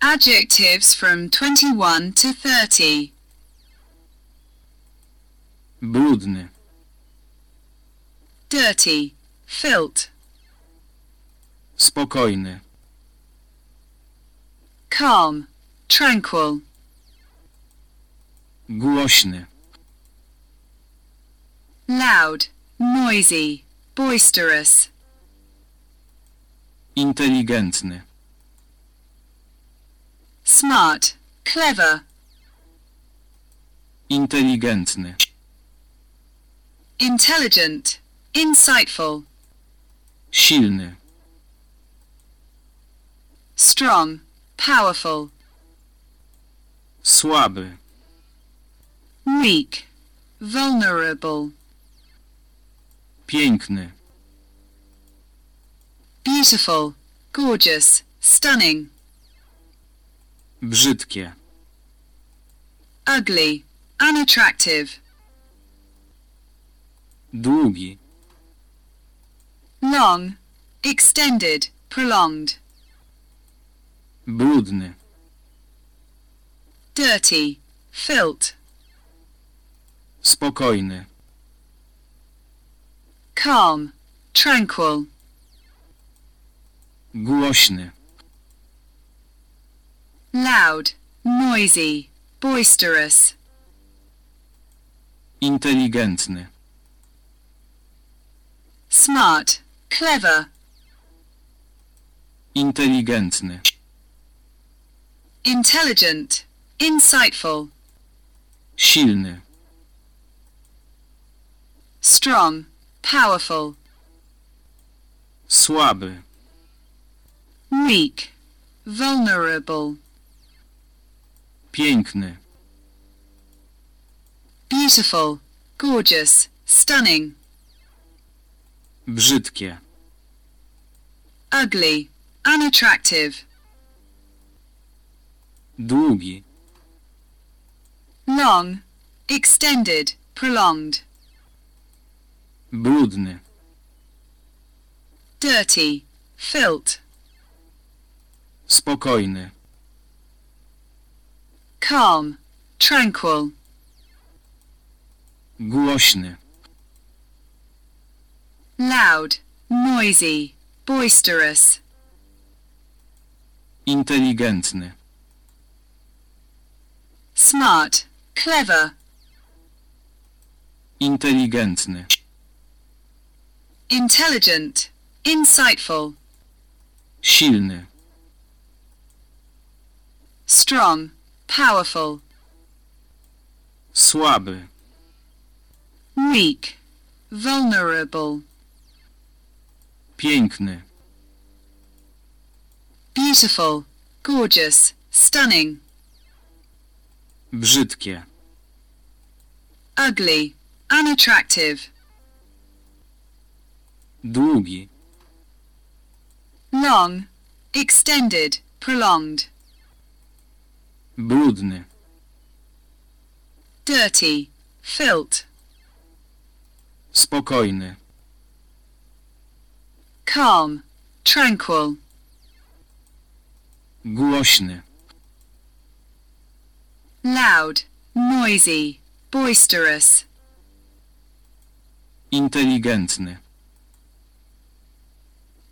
Adjectives from 21 to 30. brudny, Dirty. Filth. spokojny, Calm. Tranquil. głośny, Loud. Noisy. Boisterous. inteligentny, Smart. Clever. inteligentny, Intelligent. Insightful. silny, Strong. Powerful. słaby, Weak. Vulnerable. piękny, Beautiful. Gorgeous. Stunning. Brzydkie, Ugly. Unattractive. długi, Long. Extended. Prolonged. brudny, Dirty. Filth. spokojny, Calm. Tranquil. głośny, Loud. Noisy. Boisterous. inteligentny, Smart. Clever. inteligentny, Intelligent. Insightful. silny, Strong. Powerful. słaby, Weak. Vulnerable. Piękny, Beautiful. Gorgeous. Stunning. brzydkie, Ugly. Unattractive. długi, Long. Extended. Prolonged. brudny, Dirty. Filth. spokojny, Calm. Tranquil. głośny, Loud. Noisy. Boisterous. inteligentny, Smart. Clever. inteligentny, Intelligent. Insightful. silny, Strong. Powerful. słaby, Weak. Vulnerable. piękny, Beautiful. Gorgeous. Stunning. brzydkie, Ugly. Unattractive. długi, Long. Extended. Prolonged. Brudny, Dirty. Filth. spokojny, Calm. Tranquil. głośny, Loud. Noisy. Boisterous. inteligentny,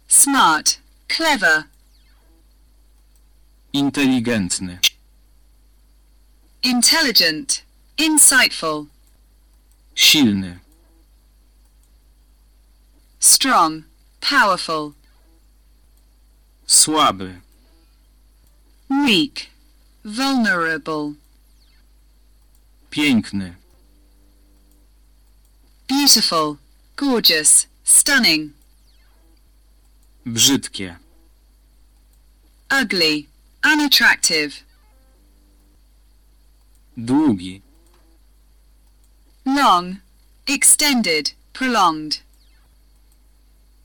Smart. Clever. inteligentny, Intelligent. Insightful. silny, Strong. Powerful. słaby, Weak. Vulnerable. piękny, Beautiful. Gorgeous. Stunning. brzydkie, Ugly. Unattractive. Długi, Long. Extended. Prolonged.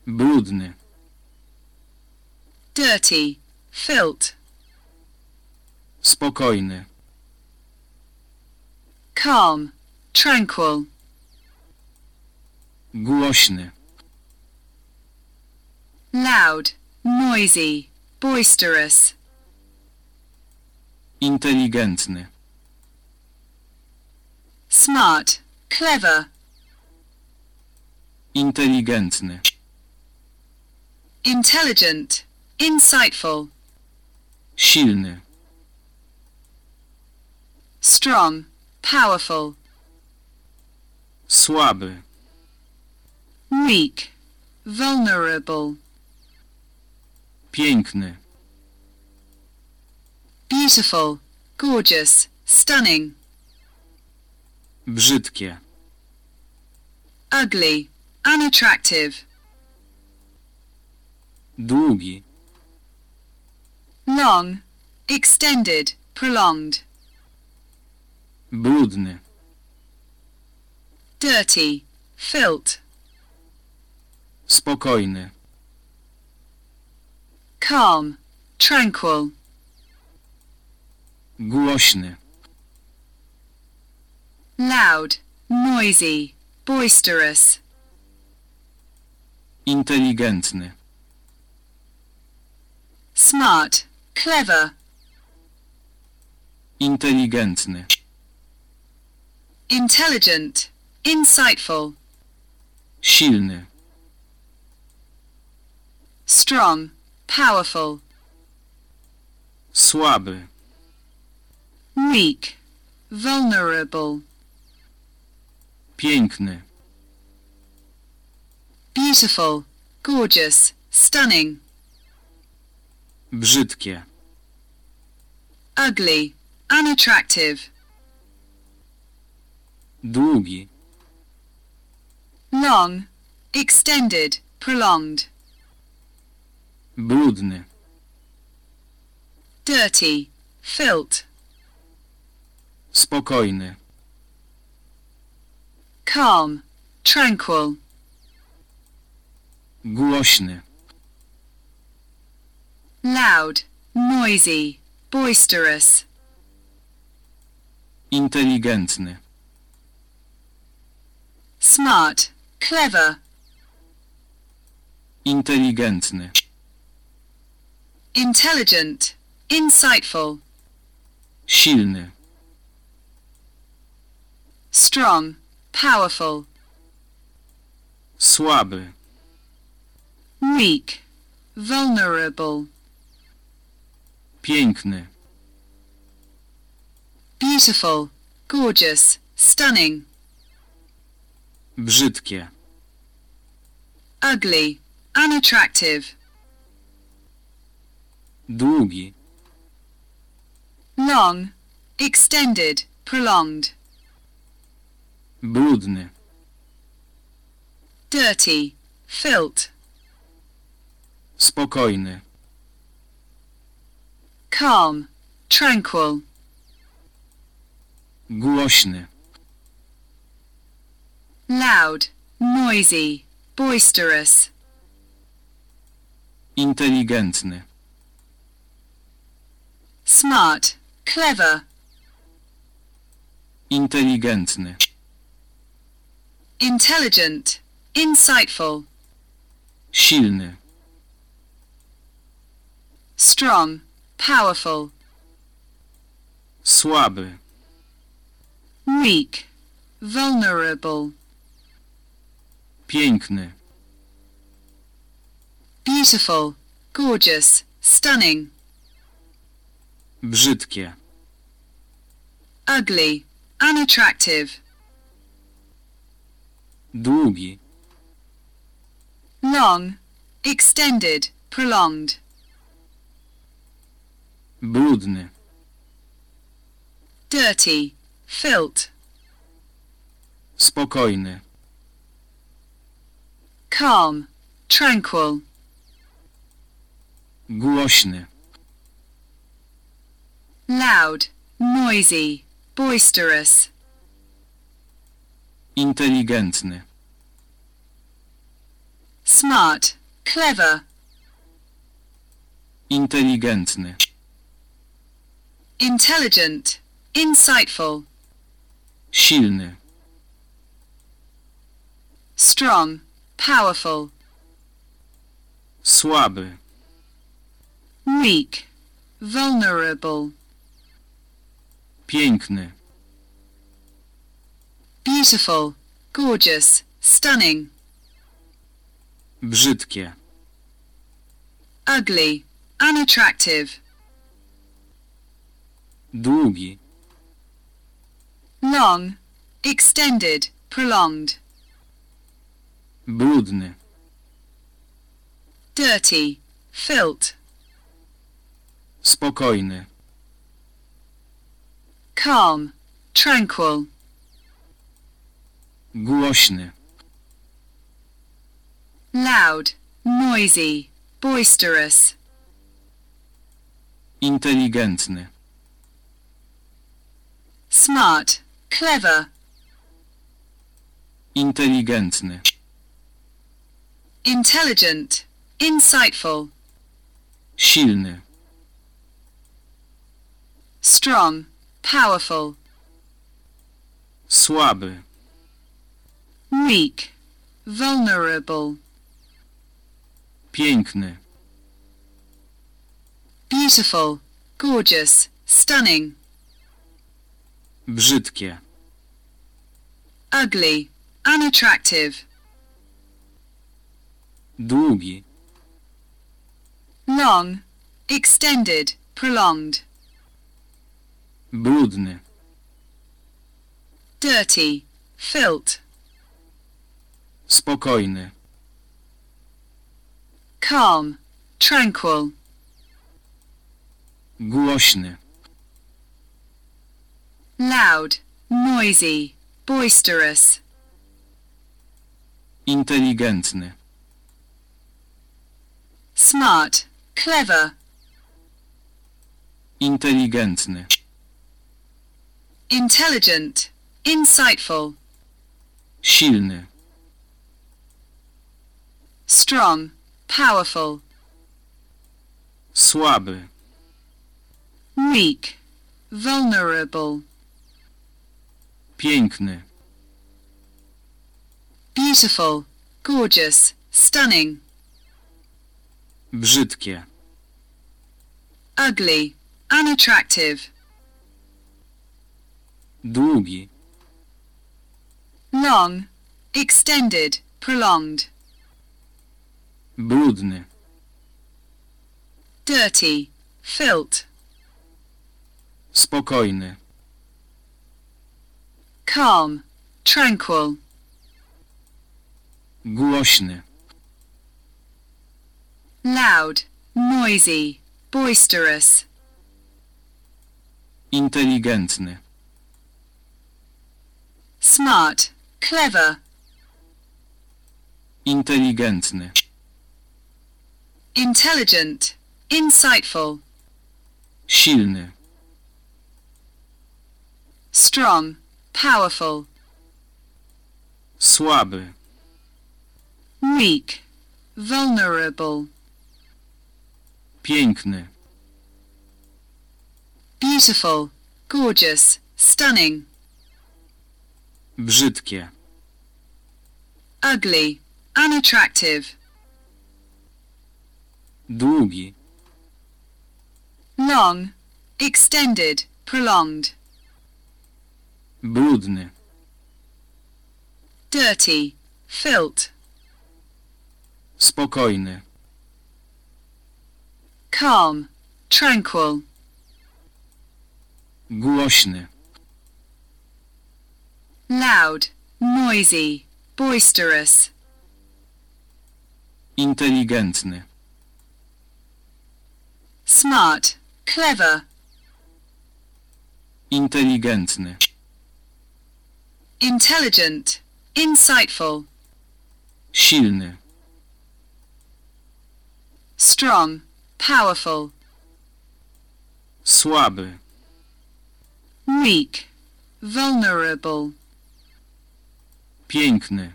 brudny, Dirty. Filth. spokojny, Calm. Tranquil. głośny, Loud. Noisy. Boisterous. Inteligentny. Smart, clever, Inteligentny. intelligent, insightful, Silny. strong, powerful, Słaby. weak, vulnerable, Piękny. beautiful, gorgeous, stunning, Brzydkie. ugly, unattractive, Długi. long, extended, prolonged, Brudny. dirty, filth, Spokojny. calm, tranquil, Głośny. Loud, noisy, boisterous, Inteligentny. smart, clever, Inteligentny. intelligent, insightful, Silny. strong, powerful, Słaby. weak, vulnerable, Piękny. beautiful, gorgeous, stunning, Brzydkie. ugly, unattractive, Długi. long, extended, prolonged, Brudny. dirty, filth, Spokojny. Calm, tranquil, Głośny. loud, noisy, boisterous, Inteligentny. smart, clever, Inteligentny. intelligent, insightful, Silny. strong, powerful, Słaby. weak, vulnerable, Piękny. beautiful, gorgeous, stunning, Brzydkie. ugly, unattractive, Długi. long, extended, prolonged, Brudny. dirty, filth, Spokojny. calm, tranquil, Głośny. loud, noisy, boisterous, Inteligentny. smart, clever, Inteligentny. Intelligent, insightful, Silny. strong, powerful, Słaby. weak, vulnerable, Piękny. beautiful, gorgeous, stunning, Brzydkie. ugly, unattractive, Długi. long, extended, prolonged, Brudny. dirty, filth, Spokojny. calm, tranquil, Głośny. loud, noisy, boisterous, Inteligentny. smart, clever, Inteligentny. intelligent, insightful, Silny. strong, powerful, Słaby. weak, vulnerable, Piękny. Beautiful, gorgeous, stunning, Brzydkie. ugly, unattractive, Długi. long, extended, prolonged, Brudny. dirty, filth, Spokojny. calm, tranquil, Głośny. loud, noisy, boisterous, Inteligentny. smart, clever, Inteligentny. intelligent, insightful, Silny. strong, powerful, Słaby. Weak, vulnerable, Piękny. beautiful, gorgeous, stunning, Brzydkie. ugly, unattractive, Długi. long, extended, prolonged, Brudny. dirty, filth, Spokojny. calm, tranquil, Głośny. loud, noisy, boisterous, Inteligentny. smart, clever, Inteligentny. intelligent, insightful, Silny. Strong, powerful, Słaby. weak, vulnerable, Piękny. beautiful, gorgeous, stunning, Brzydkie. ugly, unattractive, Długi. long, extended, prolonged, Brudny. dirty, filth, Spokojny. calm, tranquil, Głośny. loud, noisy, boisterous, Inteligentny. smart, clever, Inteligentny. Intelligent, insightful, Silny. strong, powerful, Słaby. weak, vulnerable, Piękny. beautiful, gorgeous, stunning, Brzydkie. ugly, unattractive, Długi. long, extended, prolonged, Brudny. dirty, filth, Spokojny. calm, tranquil, Głośny. loud, noisy, boisterous, Inteligentny. Smart, clever, Inteligentny. intelligent, insightful, Silny. strong, powerful, Słaby. weak, vulnerable, Piękny.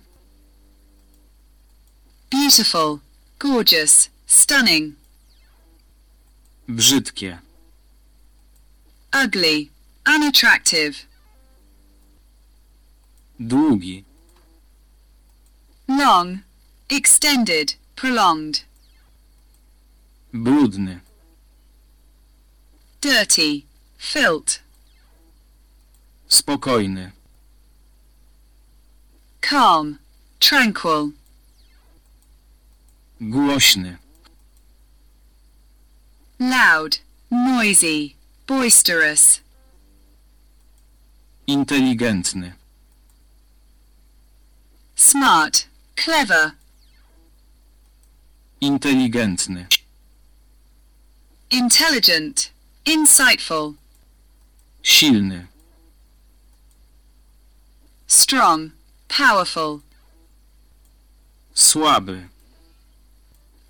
beautiful, gorgeous, stunning, Brzydkie. ugly, unattractive, Długi. long, extended, prolonged, Brudny. dirty, filth, Spokojny. calm, tranquil, Głośny. Loud, noisy, boisterous, Inteligentny. smart, clever, Inteligentny. intelligent, insightful, Silny. strong, powerful, Słaby.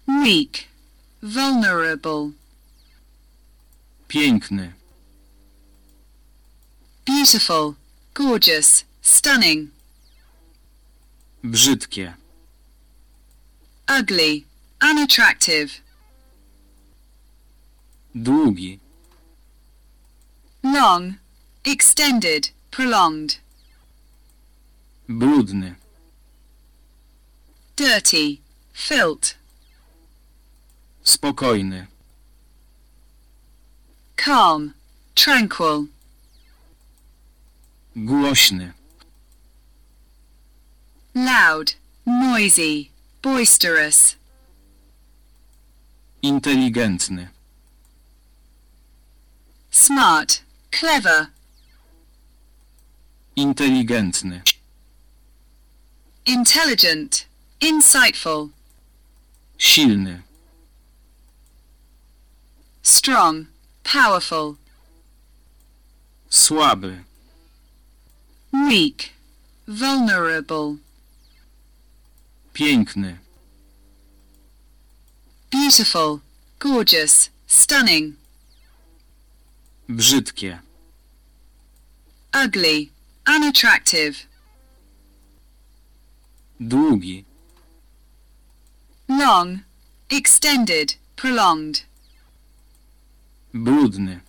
weak, vulnerable, Piękny. beautiful, gorgeous, stunning, Brzydkie. ugly, unattractive, Długi. long, extended, prolonged, Brudny. dirty, filth, Spokojny. Calm, tranquil, Głośny. loud, noisy, boisterous, Inteligentny. smart, clever, Inteligentny. intelligent, insightful, Silny. strong, powerful, Słaby. weak, vulnerable, Piękny. beautiful, gorgeous, stunning, Brzydkie. ugly, unattractive, Długi. long, extended, prolonged, Brudny.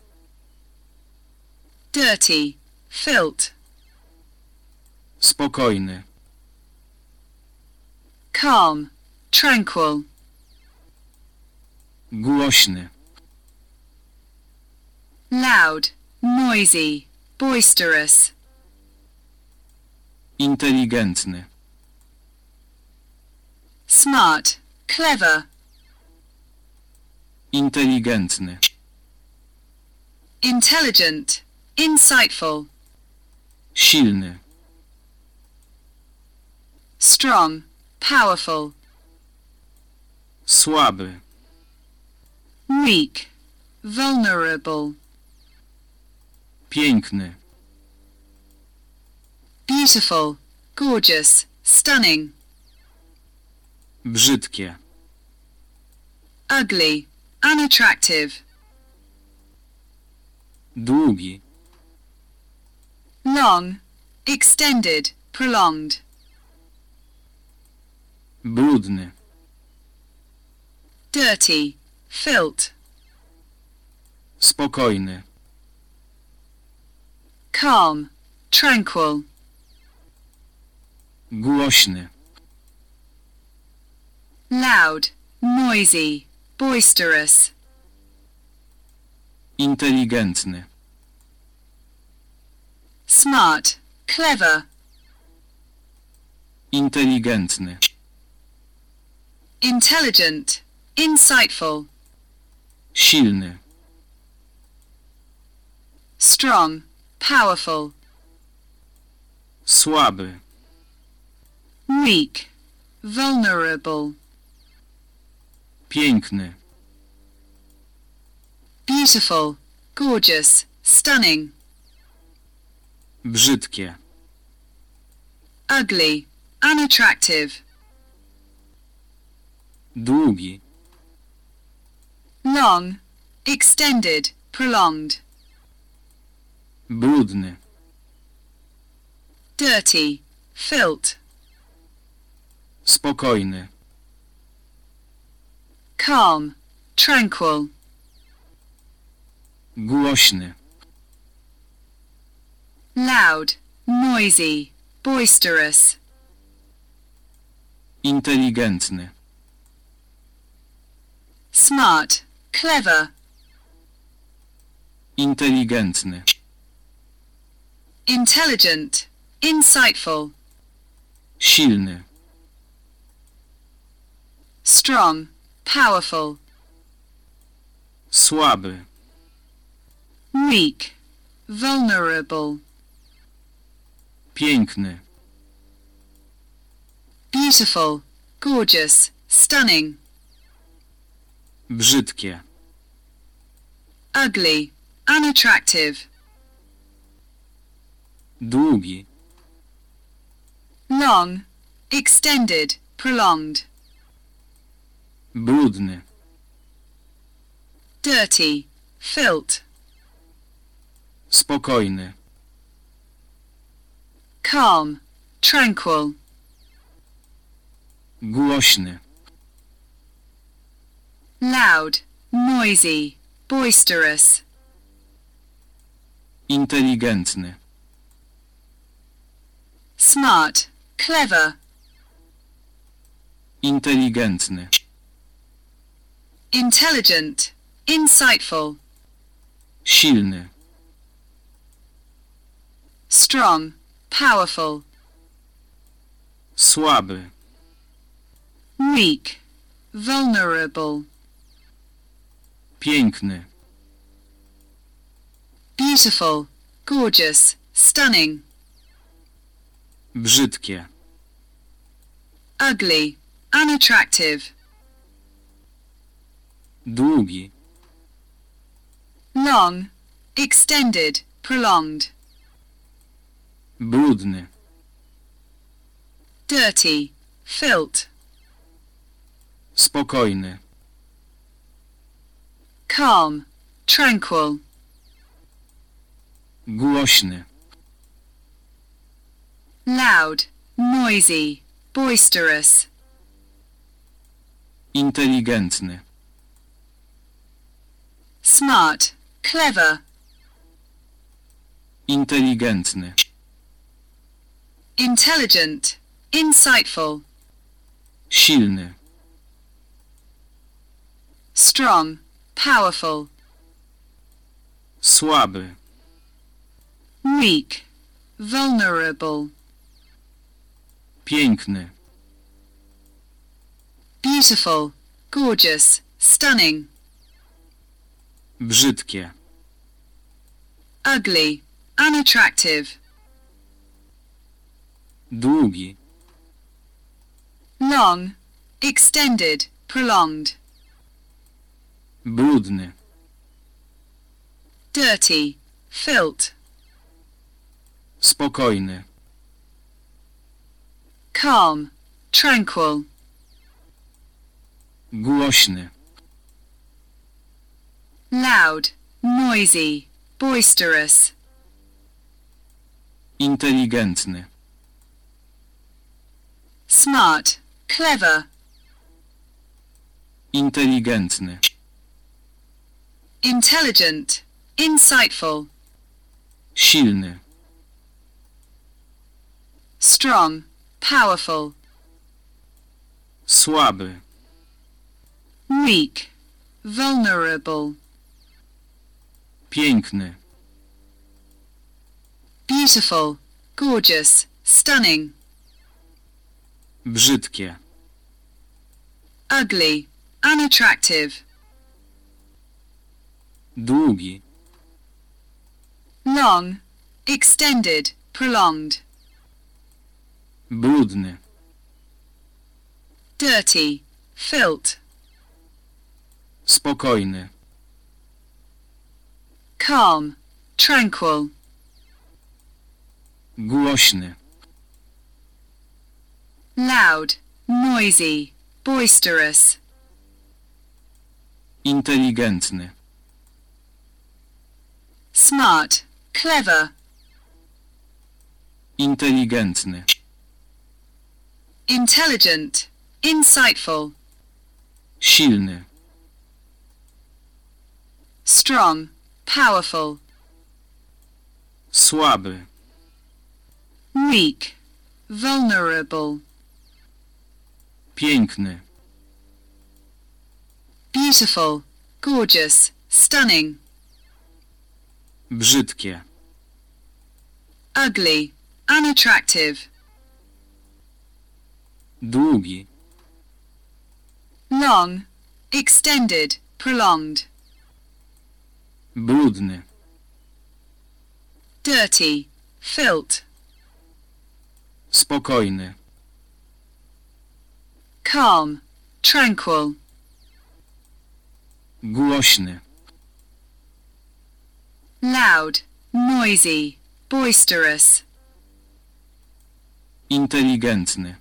dirty, filth, Spokojny. calm, tranquil, Głośny. loud, noisy, boisterous, Inteligentny. smart, clever, Inteligentny. Intelligent, insightful, Silny. strong, powerful, Słaby. weak, vulnerable, Piękny. beautiful, gorgeous, stunning, Brzydkie. ugly, unattractive, Długi. long, extended, prolonged, Brudny. dirty, filth, Spokojny. calm, tranquil, Głośny. loud, noisy, boisterous, Inteligentny. Smart, clever, Inteligentny. intelligent, insightful, Silny. strong, powerful, Słaby. weak, vulnerable, Piękny. beautiful, gorgeous, stunning, Brzydkie. ugly, unattractive, Długi. long, extended, prolonged, Brudny. dirty, filth, Spokojny. calm, tranquil, Głośny. Loud, noisy, boisterous, Inteligentny. smart, clever, Inteligentny. intelligent, insightful, silny, strong, powerful, słaby, weak, vulnerable, piękny, beautiful, gorgeous, stunning, brzydkie, ugly, unattractive, długi, long, extended, prolonged, brudny, dirty, filth, spokojny, calm, tranquil, głośny, loud, noisy, boisterous, inteligentny, smart, clever, inteligentny, intelligent, insightful, silny, strong, powerful, słaby, weak, vulnerable, piękny, beautiful, gorgeous, stunning, brzydkie, ugly, unattractive, długi, long, extended, prolonged, brudny, dirty, filth, spokojny, calm, tranquil, głośny, loud, noisy, boisterous, inteligentny, smart, clever, inteligentny, intelligent, insightful, silny, strong, powerful, słaby, weak, vulnerable, piękny, beautiful, gorgeous, stunning, brzydkie, ugly, unattractive, długi, long, extended, prolonged, brudny, dirty, filth, spokojny, calm, tranquil, głośny, loud, noisy, boisterous, inteligentny, smart, clever, inteligentny, intelligent, insightful, silny, strong, powerful, słaby, weak, vulnerable, piękny, beautiful, gorgeous, stunning, brzydkie, ugly, unattractive, długi, long, extended, prolonged, brudny, dirty, filth, spokojny, calm, tranquil, głośny, loud, noisy, boisterous, inteligentny, smart, clever, inteligentny, intelligent, insightful, silny, strong, powerful, słaby, weak, vulnerable, piękny, beautiful, gorgeous, stunning, brzydkie, ugly, unattractive, Długi. long, extended, prolonged, Brudny. dirty, filth, Spokojny. Calm, tranquil, Głośny. loud, noisy, boisterous, Inteligentny.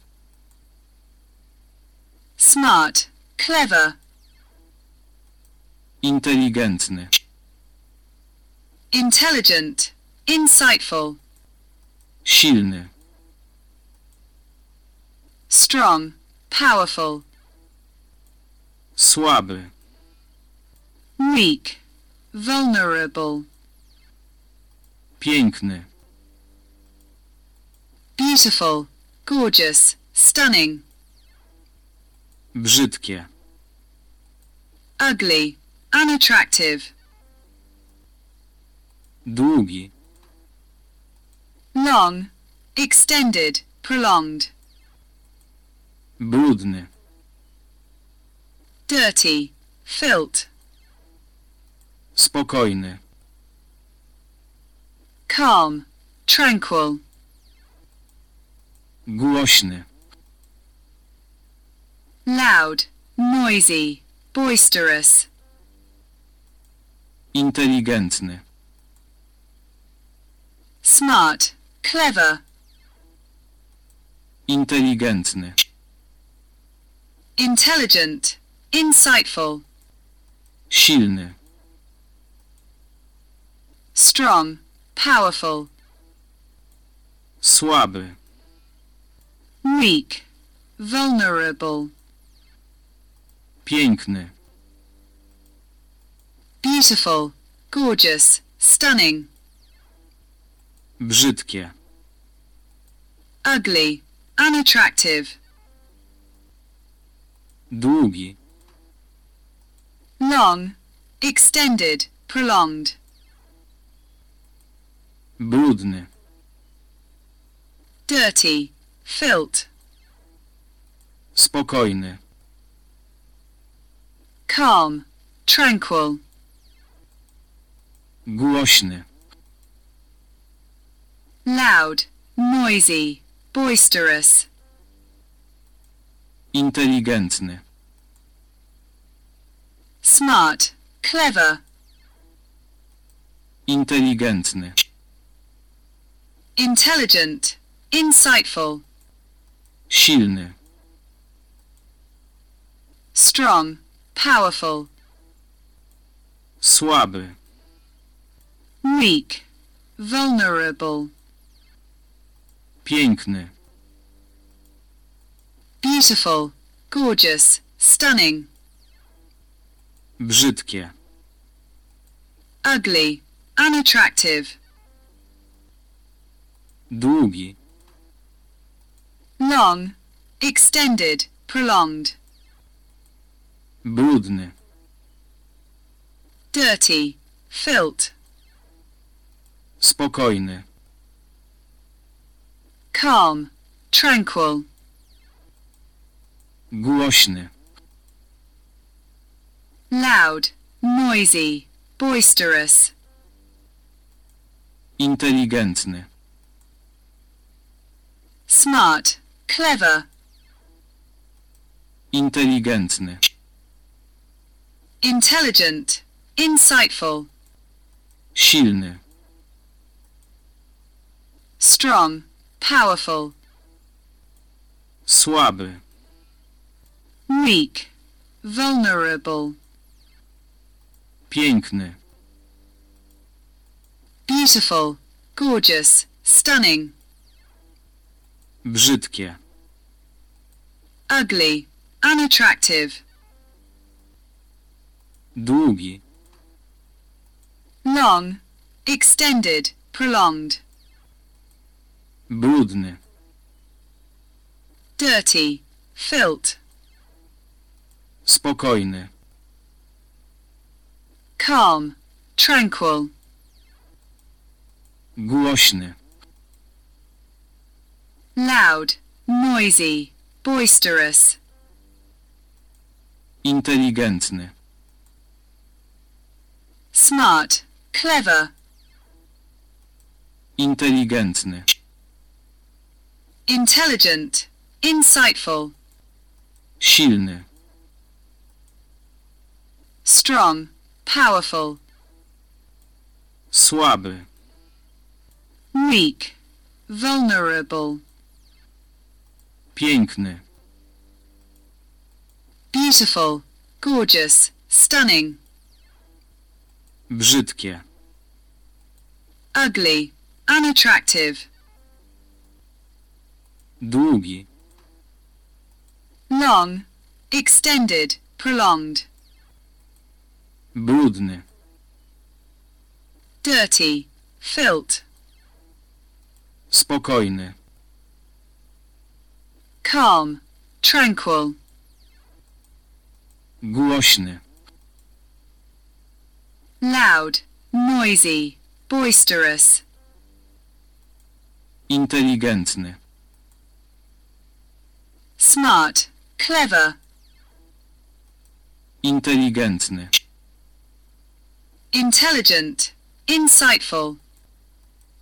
smart, clever, Inteligentny. intelligent, insightful, Silny. strong, powerful, Słaby. weak, vulnerable, Piękny. beautiful, gorgeous, stunning, Brzydkie. ugly, unattractive, Długi. long, extended, prolonged, Brudny. dirty, filth, Spokojny. calm, tranquil, Głośny. loud, noisy, boisterous, Inteligentny. smart, clever, Inteligentny. Intelligent, insightful, Silny. strong, powerful, Słaby. weak, vulnerable, Piękny. beautiful, gorgeous, stunning, Brzydkie. ugly, unattractive, Długi. long, extended, prolonged, Brudny. dirty, filth, Spokojny. calm, tranquil, Głośny. loud, noisy, boisterous, Inteligentny. smart, clever, Inteligentny. intelligent, insightful, Silny. strong, powerful, Słaby. weak, vulnerable, Piękny. Beautiful, gorgeous, stunning, Brzydkie. ugly, unattractive, Długi. long, extended, prolonged, Brudny. dirty, filth, Spokojny. calm, tranquil, Głośny. loud, noisy, boisterous, Inteligentny. smart, clever, Inteligentny. intelligent, insightful, Silny. strong, powerful, Słaby. Weak, vulnerable, Piękny. beautiful, gorgeous, stunning, Brzydkie. ugly, unattractive, Długi. long, extended, prolonged, Brudny. dirty, filth, Spokojny. calm, tranquil, Głośny. loud, noisy, boisterous, inteligentny, smart, clever, inteligentny, intelligent, insightful, silny, strong, powerful, słaby, weak, vulnerable, piękny, beautiful, gorgeous, stunning, brzydkie, ugly, unattractive, długi, long, extended, prolonged, brudny, dirty, filth, spokojny, calm, tranquil, głośny, loud, noisy, boisterous, inteligentny, smart, clever, inteligentny, intelligent, insightful,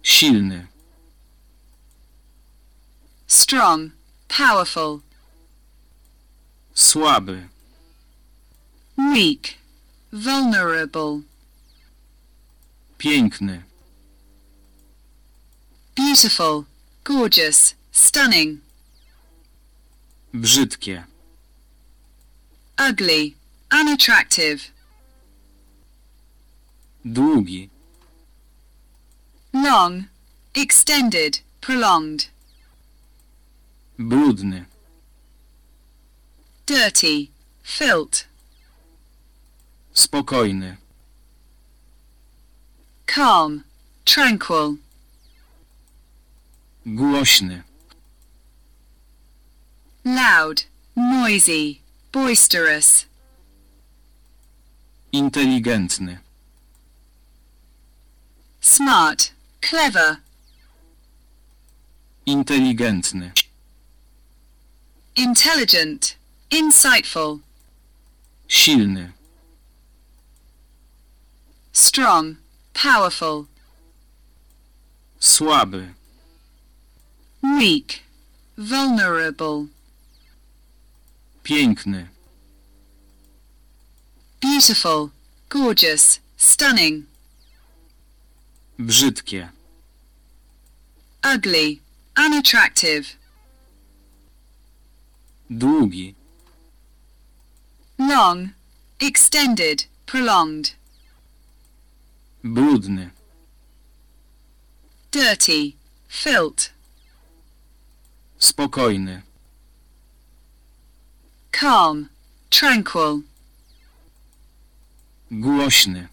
silny, strong, powerful, słaby, weak, vulnerable, piękny, beautiful, gorgeous, stunning, brzydkie, ugly, unattractive, długi, long, extended, prolonged, brudny, dirty, filth, spokojny, calm, tranquil, głośny, loud, noisy, boisterous, inteligentny, smart, clever, inteligentny, intelligent, insightful, silny, strong, powerful, słaby, weak, vulnerable, piękny, beautiful, gorgeous, stunning, brzydkie, ugly, unattractive, długi, long, extended, prolonged, brudny, dirty, filth, spokojny, calm, tranquil, głośny,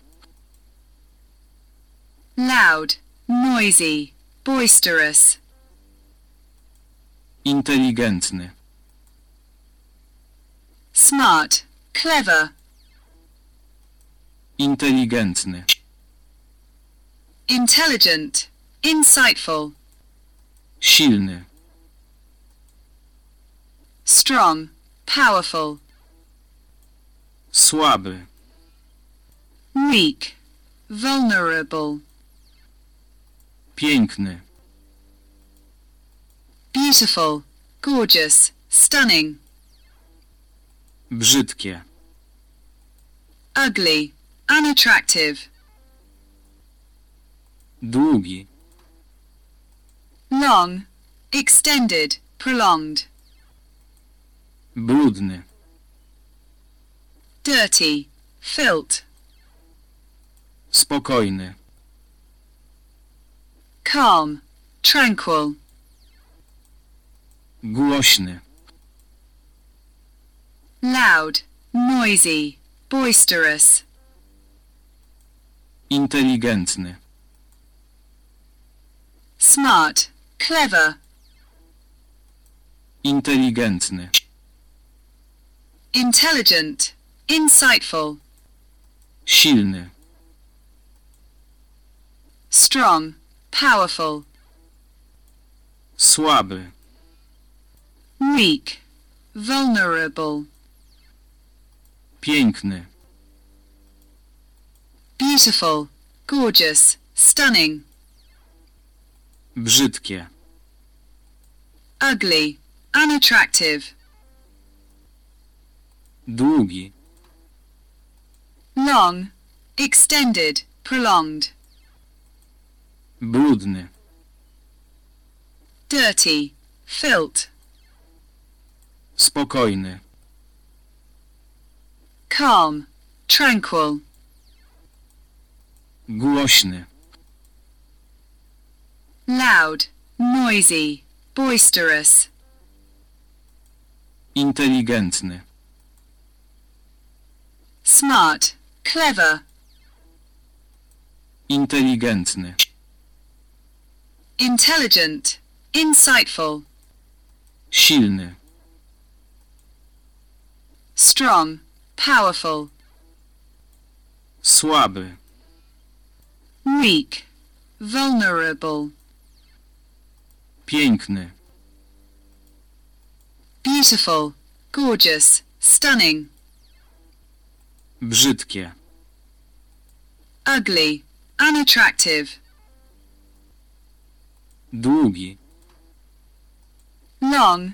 loud, noisy, boisterous, inteligentny, smart, clever, inteligentny, intelligent, insightful, silny, strong, powerful, słaby, weak, vulnerable, piękny, beautiful, gorgeous, stunning, brzydkie, ugly, unattractive, długi, long, extended, prolonged, brudny, dirty, filth, spokojny, calm, tranquil, głośny, loud, noisy, boisterous, inteligentny, smart, clever, inteligentny, intelligent, insightful, silny, strong, powerful, słaby, weak, vulnerable, Piękny. beautiful, gorgeous, stunning, Brzydkie. ugly, unattractive, Długi. long, extended, prolonged, Brudny. dirty, filth, Spokojny. calm, tranquil, Głośny. loud, noisy, boisterous, Inteligentny. smart, clever, Inteligentny. Intelligent, insightful, Silny. strong, powerful, Słaby. weak, vulnerable, Piękny. beautiful, gorgeous, stunning, Brzydkie. ugly, unattractive, Długi. long,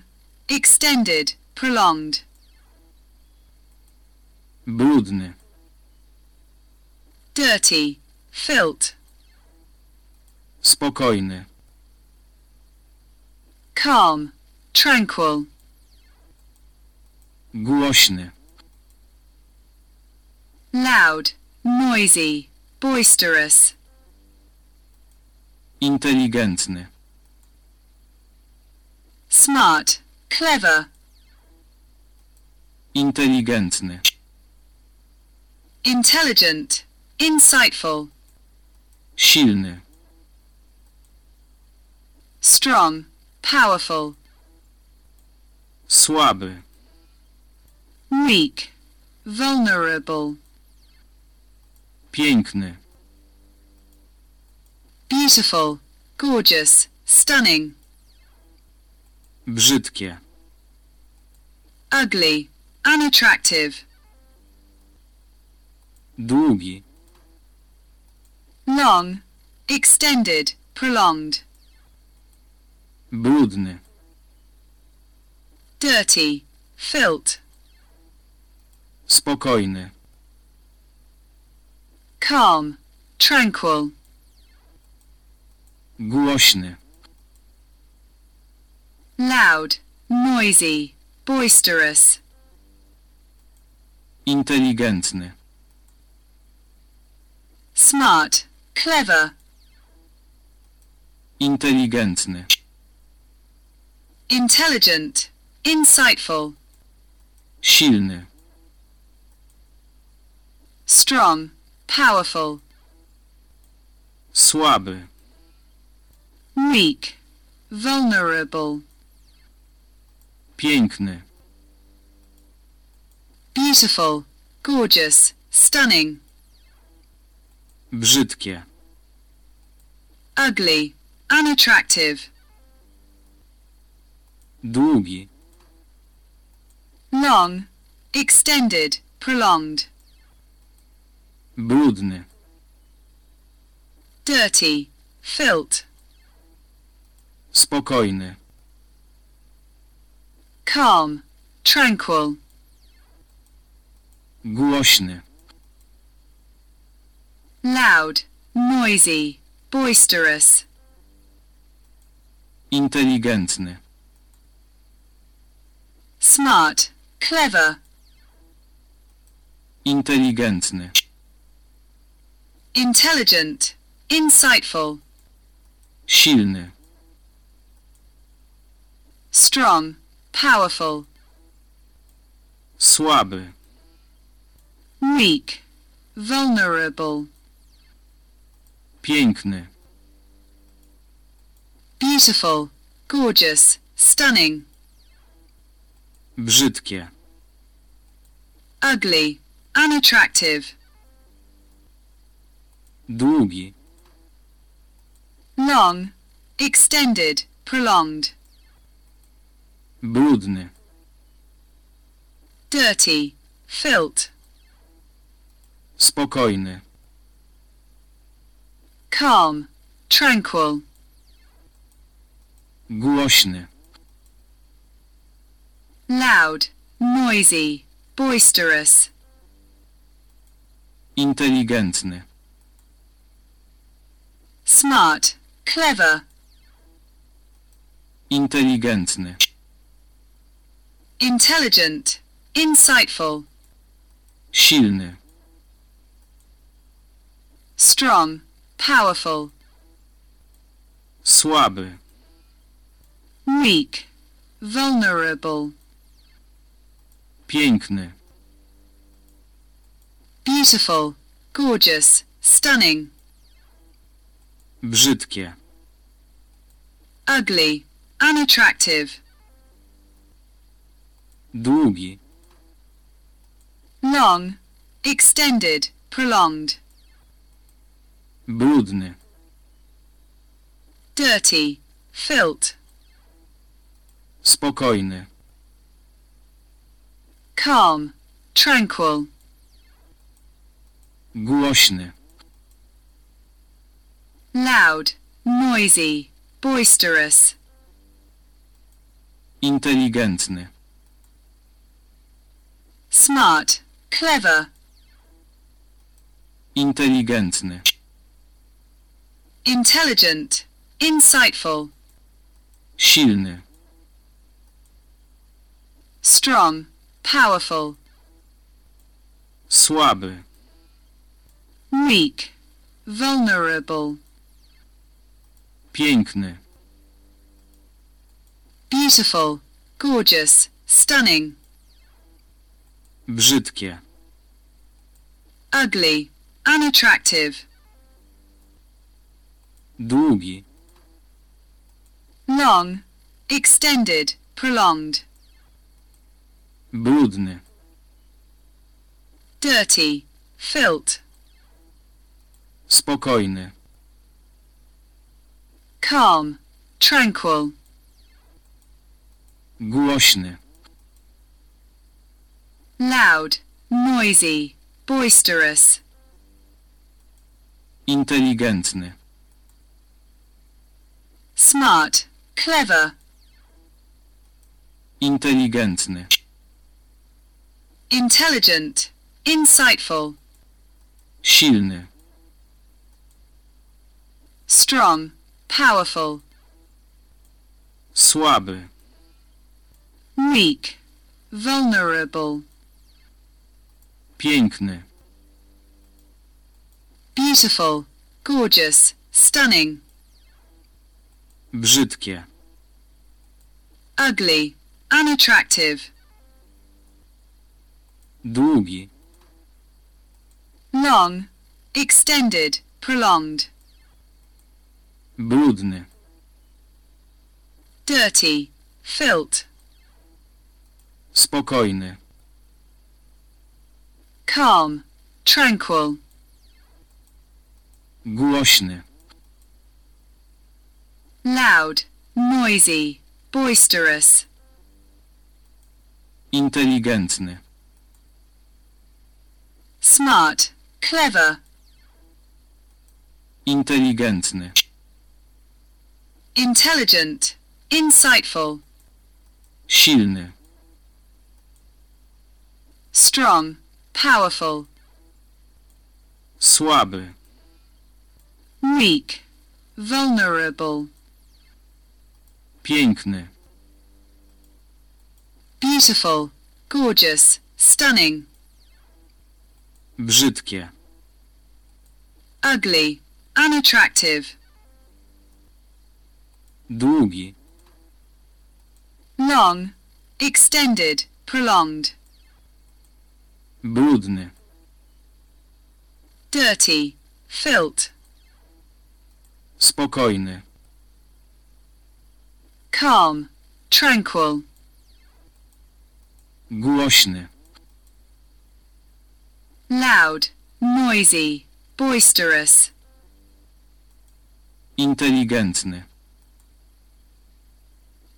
extended, prolonged, Brudny. dirty, filth, Spokojny. calm, tranquil, Głośny. loud, noisy, boisterous, Inteligentny. smart, clever, Inteligentny. intelligent, insightful, Silny. strong, powerful, Słaby. weak, vulnerable, Piękny. Beautiful, gorgeous, stunning, Brzydkie. ugly, unattractive, Długi. long, extended, prolonged, Brudny. dirty, filth, Spokojny. calm, tranquil, Głośny. loud, noisy, boisterous, Inteligentny. smart, clever, Inteligentny. intelligent, insightful, Silny. strong, powerful, Słaby. Weak, vulnerable, Piękny. beautiful, gorgeous, stunning, Brzydkie. ugly, unattractive, Długi. long, extended, prolonged, Brudny. dirty, filth, Spokojny. calm, tranquil, Głośny. loud, noisy, boisterous, Inteligentny. smart, clever, Inteligentny. intelligent, insightful, Silny. Strong, powerful, Słaby. weak, vulnerable, Piękny. beautiful, gorgeous, stunning, Brzydkie. ugly, unattractive, Długi. long, extended, prolonged, brudny, dirty, filth, spokojny, calm, tranquil, głośny, loud, noisy, boisterous, inteligentny, smart, clever, inteligentny, intelligent, insightful, silny, strong, powerful, słaby, weak, vulnerable, piękny, beautiful, gorgeous, stunning, brzydkie, ugly, unattractive, długi, long, extended, prolonged, brudny, dirty, filth, spokojny, calm, tranquil, głośny, loud, noisy, boisterous, inteligentny, smart, clever, inteligentny, intelligent, insightful, silny, strong, powerful, słaby, weak, vulnerable, piękny, beautiful, gorgeous, stunning, brzydkie, ugly, unattractive, długi, long, extended, prolonged, brudny, dirty, filth, spokojny, calm, tranquil, głośny, loud, noisy, boisterous, inteligentny, smart, clever, inteligentny, intelligent, insightful, silny, strong, powerful, słaby, weak, vulnerable, piękny, beautiful, gorgeous, stunning, brzydkie, ugly, unattractive, długi, long, extended, prolonged, brudny, dirty, filth, spokojny, calm, tranquil, głośny, loud, noisy, boisterous, inteligentny, smart, clever, inteligentny, intelligent, insightful, silny, strong, powerful, słaby, weak, vulnerable, piękny, beautiful, gorgeous, stunning, brzydkie, ugly, unattractive, długi, long, extended, prolonged, brudny, dirty, filth, spokojny, calm, tranquil, głośny, loud, noisy, boisterous, inteligentny,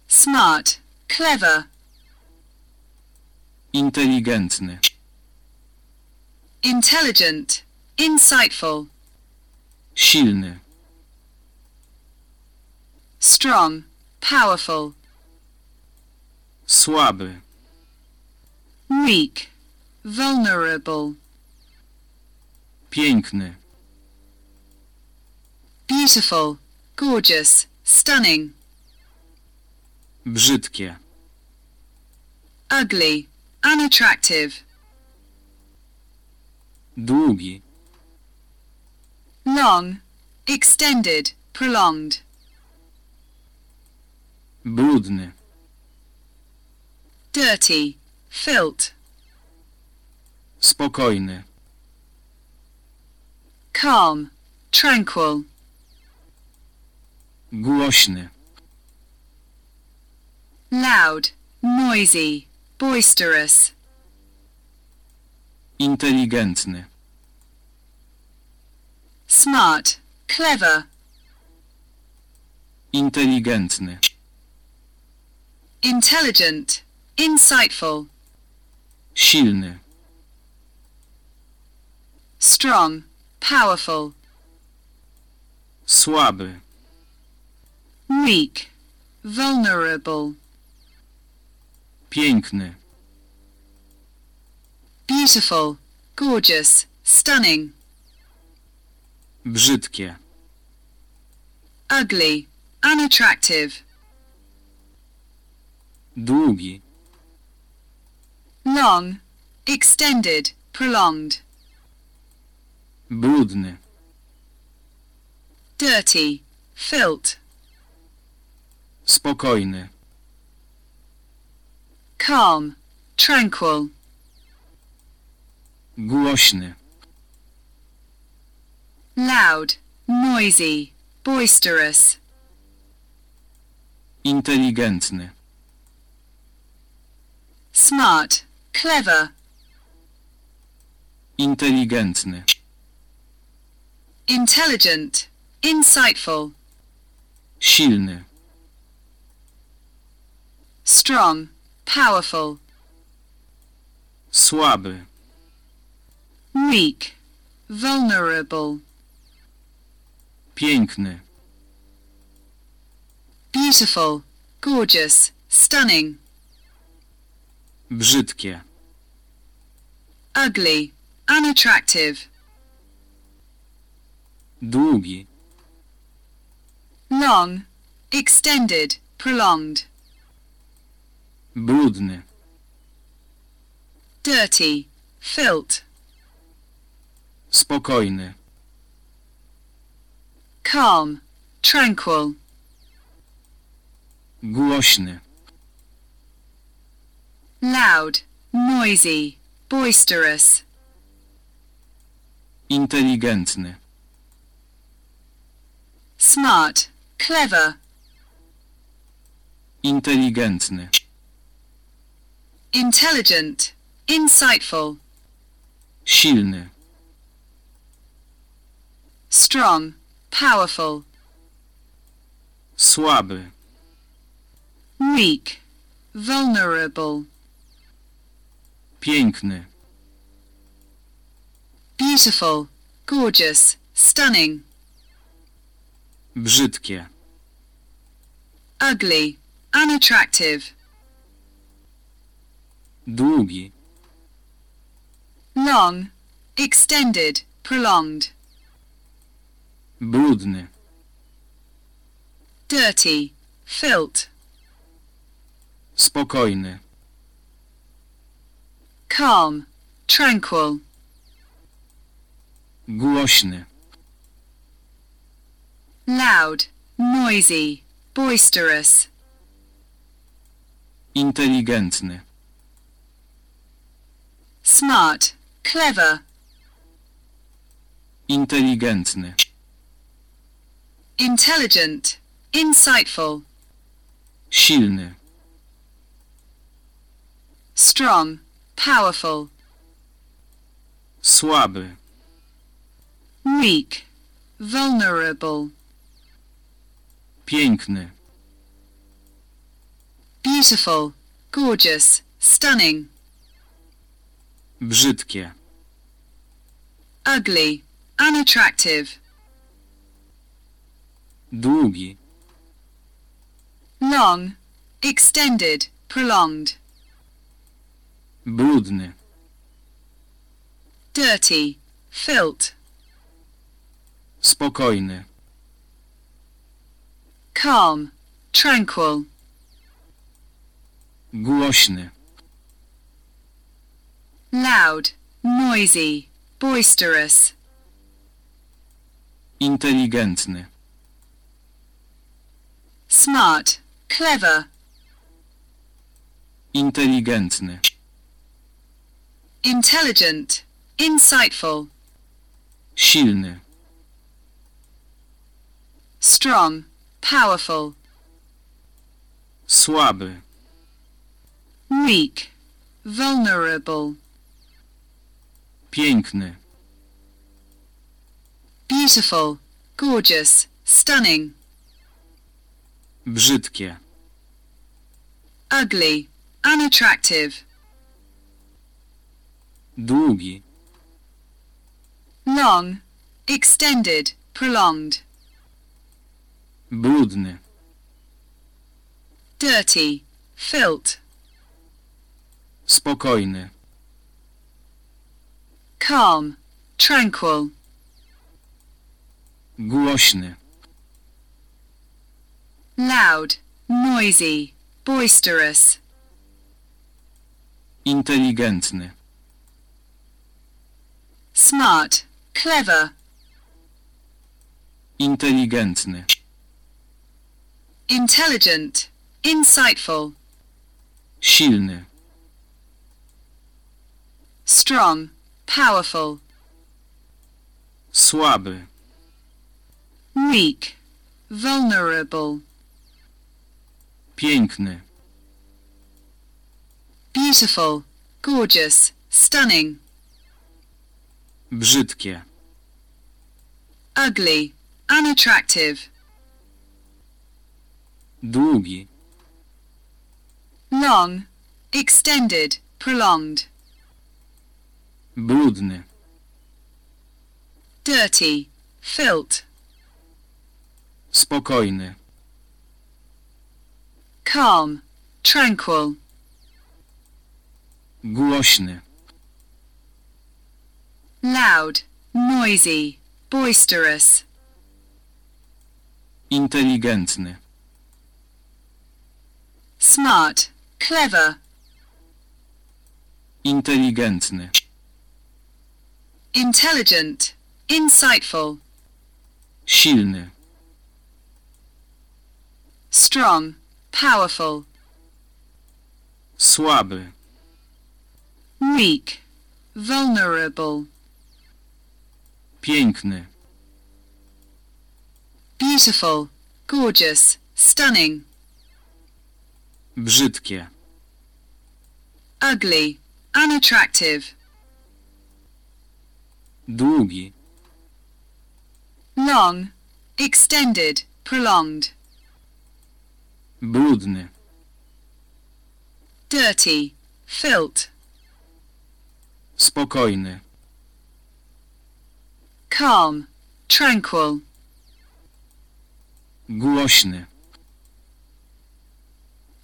smart, clever, inteligentny, intelligent, insightful, silny, strong, powerful, słaby, weak, vulnerable, piękny, beautiful, gorgeous, stunning, brzydkie, ugly, unattractive, długi, long, extended, prolonged, brudny, dirty, filth, spokojny, calm, tranquil, głośny, loud, noisy, boisterous, inteligentny, smart, clever, inteligentny, intelligent, insightful, silny, strong, powerful, słaby, weak, vulnerable, piękny, beautiful, gorgeous, stunning, brzydkie, ugly, unattractive, długi, long, extended, prolonged, brudny, dirty, filth, spokojny, calm, tranquil, głośny, loud, noisy, boisterous, inteligentny, smart, clever, inteligentny, intelligent, insightful, silny, strong, powerful, słaby, weak, vulnerable, piękny, beautiful, gorgeous, stunning, brzydkie, ugly, unattractive, długi, long, extended, prolonged, brudny, dirty, filth, spokojny, calm, tranquil, głośny, loud, noisy, boisterous, inteligentny, smart, clever, inteligentny, intelligent, insightful, silny, strong, powerful, słaby, weak, vulnerable, piękny, beautiful, gorgeous, stunning, brzydkie, ugly, unattractive, długi, long, extended, prolonged, brudny, dirty, filth, spokojny, calm, tranquil, głośny, loud, noisy, boisterous, inteligentny, smart, clever, inteligentny, intelligent, insightful, silny, strong, powerful, słaby, weak, vulnerable, piękny, beautiful, gorgeous, stunning, Brzydkie. ugly, unattractive, Długi. long, extended, prolonged, Brudny. dirty, filth, Spokojny. calm, tranquil, Głośny. loud, noisy, boisterous, Inteligentny. Smart, clever, Inteligentny. intelligent, insightful, Silny. strong, powerful, Słaby. weak, vulnerable, Piękny. beautiful, gorgeous, stunning, Brzydkie. ugly, unattractive, Długi. long, extended, prolonged, Brudny. dirty, filth, Spokojny. calm, tranquil, Głośny. Loud, noisy, boisterous, Inteligentny. smart, clever, Inteligentny. intelligent, insightful, Silny. strong, powerful, Słaby. weak, vulnerable, Piękny. beautiful, gorgeous, stunning, Brzydkie. ugly, unattractive, Długi. long, extended, prolonged, Brudny. dirty, filth, Spokojny. Calm, tranquil, Głośny. loud, noisy, boisterous, Inteligentny. smart, clever, Inteligentny. intelligent, insightful, Silny. strong, powerful, Słaby. weak, vulnerable, Piękny. beautiful, gorgeous, stunning, Brzydkie. ugly, unattractive, Długi. long, extended, prolonged, Brudny. dirty, filth, Spokojny. calm, tranquil, Głośny.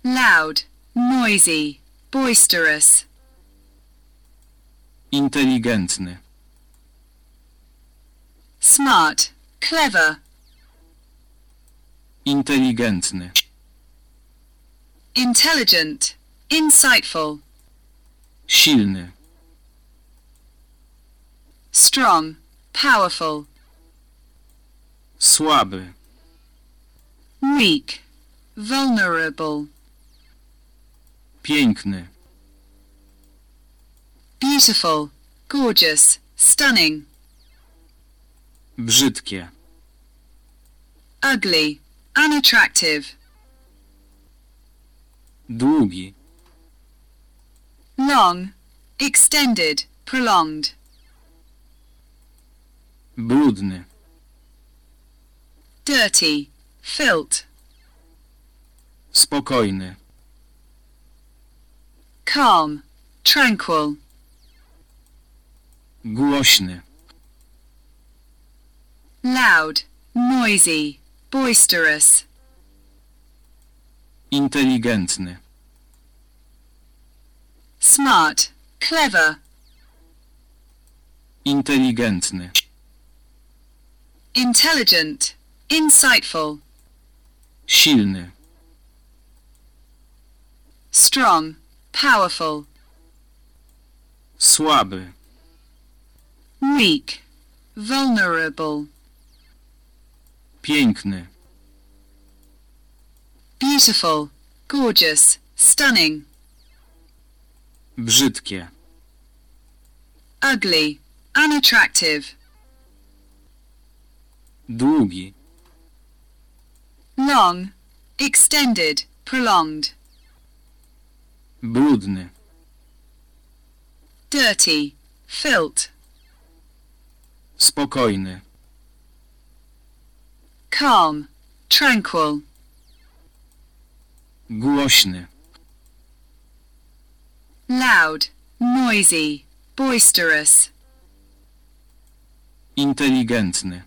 loud, noisy, boisterous, Inteligentny. smart, clever, Inteligentny. Intelligent, insightful, Silny. strong, powerful, Słaby. weak, vulnerable, Piękny. beautiful, gorgeous, stunning, Brzydkie. ugly, unattractive, Długi. long, extended, prolonged, Brudny. dirty, filth, Spokojny. calm, tranquil, Głośny. loud, noisy, boisterous, Inteligentny. smart, clever, Inteligentny. intelligent, insightful, Silny. strong, powerful, Słaby. weak, vulnerable, Piękny. Beautiful, gorgeous, stunning, Brzydkie. ugly, unattractive, Długi. long, extended, prolonged, Brudny. dirty, filth, Spokojny. calm, tranquil, Głośny. loud, noisy, boisterous, Inteligentny.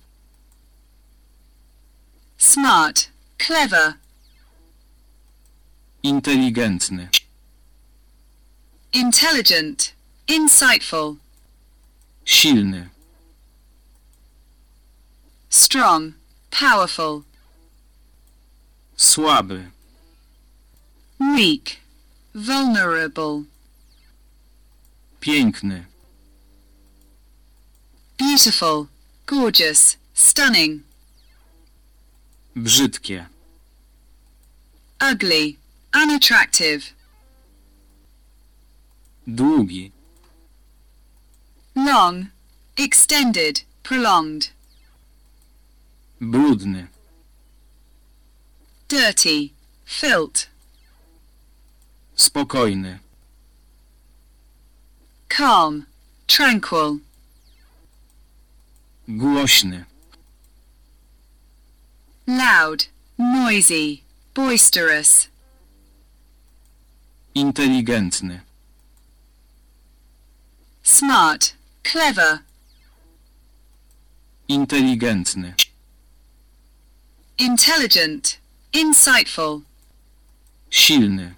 smart, clever, Inteligentny. intelligent, insightful, Silny. strong, powerful, Słaby. Weak, vulnerable, Piękny. beautiful, gorgeous, stunning, Brzydkie. ugly, unattractive, Długi. long, extended, prolonged, Brudny. dirty, filth, Spokojny. calm, tranquil, Głośny. loud, noisy, boisterous, Inteligentny. smart, clever, Inteligentny. intelligent, insightful, Silny.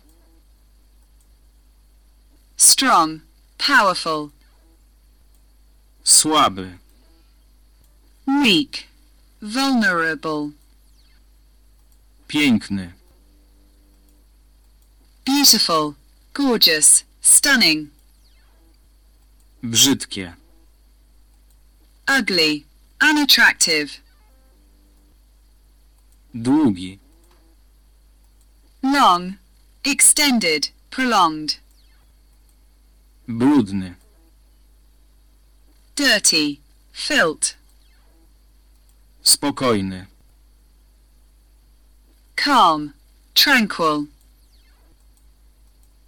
Strong, powerful, Słaby. weak, vulnerable, Piękny. beautiful, gorgeous, stunning, Brzydkie. ugly, unattractive, Długi. long, extended, prolonged, Brudny. dirty, filth, Spokojny. calm, tranquil,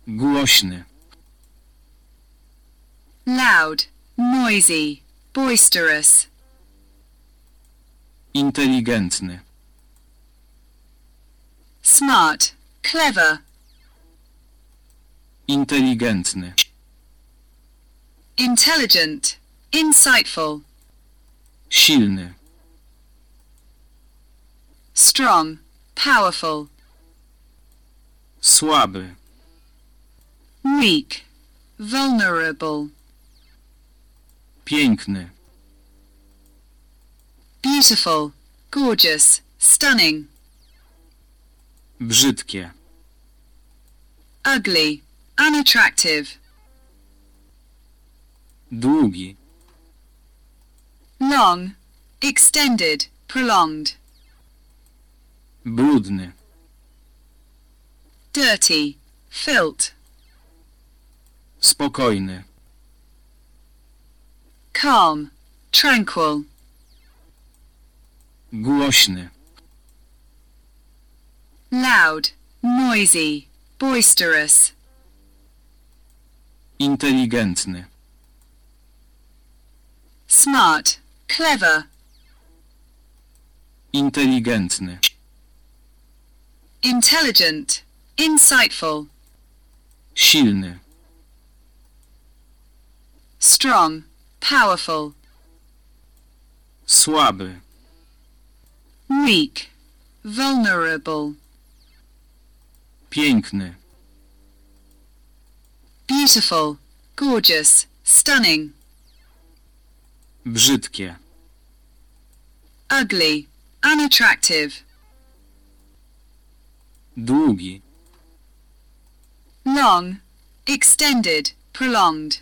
Głośny. loud, noisy, boisterous, Inteligentny. smart, clever, Inteligentny. Intelligent, insightful, Silny. strong, powerful, Słaby. weak, vulnerable, Piękny. beautiful, gorgeous, stunning, Brzydkie. ugly, unattractive, Długi. long, extended, prolonged, Brudny. dirty, filth, Spokojny. calm, tranquil, Głośny. loud, noisy, boisterous, Inteligentny. Smart, clever, Inteligentny. intelligent, insightful, Silny. strong, powerful, Słaby. weak, vulnerable, Piękny. beautiful, gorgeous, stunning, Brzydkie. ugly, unattractive, Długi. long, extended, prolonged,